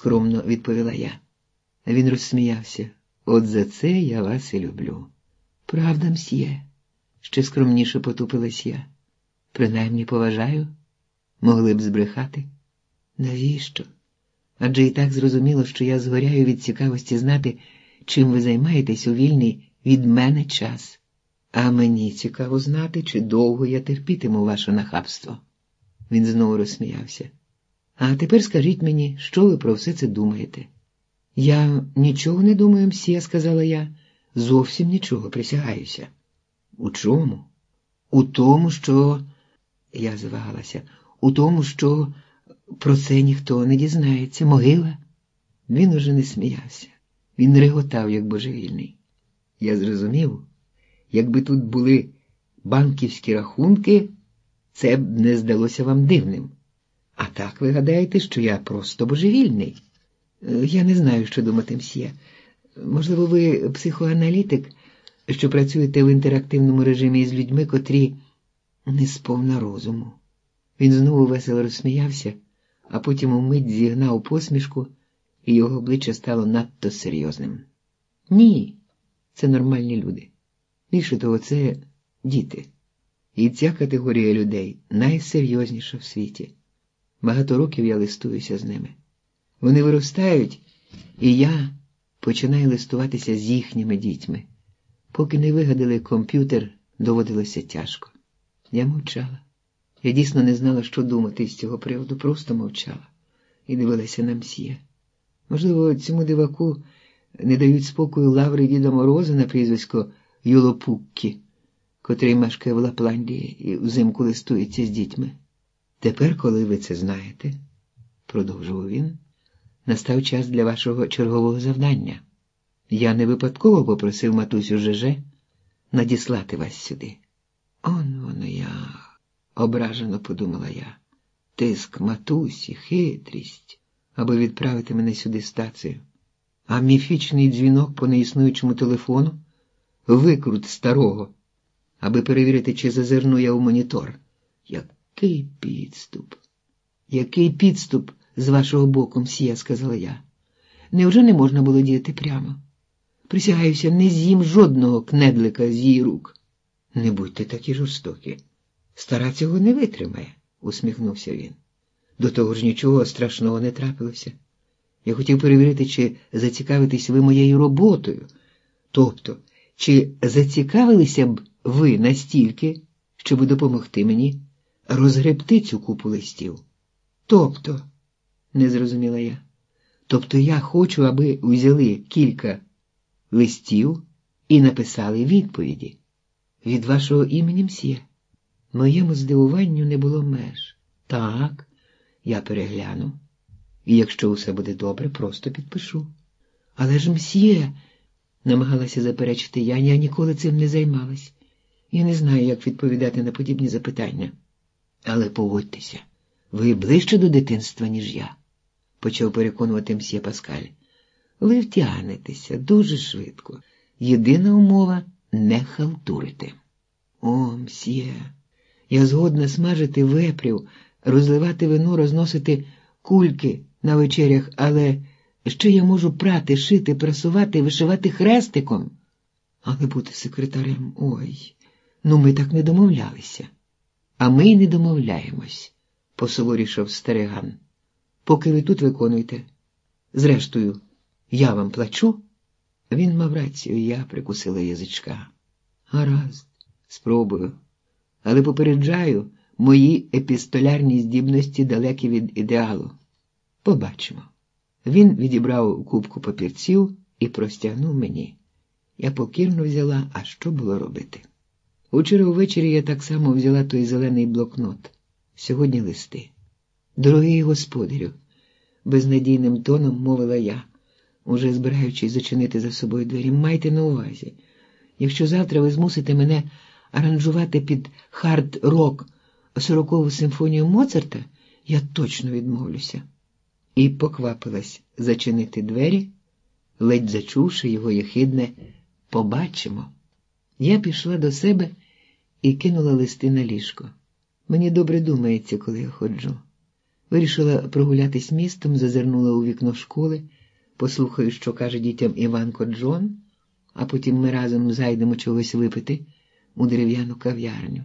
скромно відповіла я. Він розсміявся. От за це я вас і люблю. Правда, мсьє, ще скромніше потупилась я. Принаймні поважаю, могли б збрехати. Навіщо? Адже і так зрозуміло, що я згоряю від цікавості знати, чим ви займаєтесь у вільний від мене час. А мені цікаво знати, чи довго я терпітиму ваше нахабство. Він знову розсміявся. А тепер скажіть мені, що ви про все це думаєте? Я нічого не думаю, мсьє, сказала я. Зовсім нічого, присягаюся. У чому? У тому, що. Я звагалася, у тому, що про це ніхто не дізнається. Могила. Він уже не сміявся. Він реготав, як божевільний. Я зрозумів, якби тут були банківські рахунки, це б не здалося вам дивним. А так ви гадаєте, що я просто божевільний? Е, я не знаю, що думати мсьє. Можливо, ви психоаналітик, що працюєте в інтерактивному режимі з людьми, котрі не сповна розуму. Він знову весело розсміявся, а потім умить зігнав посмішку, і його обличчя стало надто серйозним. Ні, це нормальні люди. Більше того, це діти. І ця категорія людей найсерйозніша в світі. Багато років я листуюся з ними. Вони виростають, і я починаю листуватися з їхніми дітьми. Поки не вигадали комп'ютер, доводилося тяжко. Я мовчала. Я дійсно не знала, що думати з цього приводу, просто мовчала і дивилася на мсьє. Можливо, цьому диваку не дають спокою лаври Діда Мороза на прізвисько Юлопуккі, котрий мешкає в Лапландії і взимку листується з дітьми. Тепер, коли ви це знаєте, продовжував він, настав час для вашого чергового завдання. Я не випадково попросив матусю ЖЖ надіслати вас сюди. Он воно як, ображено подумала я. Тиск матусі, хитрість, аби відправити мене сюди стацію. А міфічний дзвінок по неіснуючому телефону викрут старого, аби перевірити, чи зазирну я у монітор. Який підступ? Який підступ з вашого боку, мсьє, сказала я. Невже не можна було діяти прямо? Присягаюся, не з'їм жодного кнедлика з її рук. Не будьте такі жорстокі. Стара цього не витримає, усміхнувся він. До того ж нічого страшного не трапилося. Я хотів перевірити, чи зацікавитесь ви моєю роботою. Тобто, чи зацікавилися б ви настільки, щоб допомогти мені розгребти цю купу листів? Тобто, не зрозуміла я. Тобто я хочу, аби взяли кілька листів і написали відповіді від вашого імені мсьє. Моєму здивуванню не було меж. Так, я перегляну. І якщо усе буде добре, просто підпишу. Але ж мсьє, намагалася заперечити я, я ніколи цим не займалась. Я не знаю, як відповідати на подібні запитання. Але погодьтеся, ви ближче до дитинства, ніж я, почав переконувати мсьє Паскаль. Ви втягнетеся дуже швидко. Єдина умова не халтурити. О, мсьє, я згодна смажити вепрів, розливати вино, розносити кульки на вечерях, але ще я можу прати, шити, прасувати, вишивати хрестиком. Але бути секретарем ой, ну ми так не домовлялися. А ми й не домовляємось, посуворішав стариган. Поки ви тут виконуєте. Зрештою, я вам плачу. Він мав рацію, я прикусила язичка. Гаразд, спробую. Але попереджаю, мої епістолярні здібності далекі від ідеалу. Побачимо. Він відібрав кубку папірців і простягнув мені. Я покірно взяла, а що було робити. Учора ввечері я так само взяла той зелений блокнот. Сьогодні листи. Дорогий господарю, безнадійним тоном мовила я, уже збираючись зачинити за собою двері, майте на увазі. Якщо завтра ви змусите мене аранжувати під хард-рок сорокову симфонію Моцарта, я точно відмовлюся. І поквапилась зачинити двері, ледь зачувши його єхидне побачимо. Я пішла до себе і кинула листи на ліжко. Мені добре думається, коли я ходжу. Вирішила прогулятись містом, зазирнула у вікно школи, послухаю, що каже дітям Іванко Джон, а потім ми разом зайдемо чогось випити у дерев'яну кав'ярню.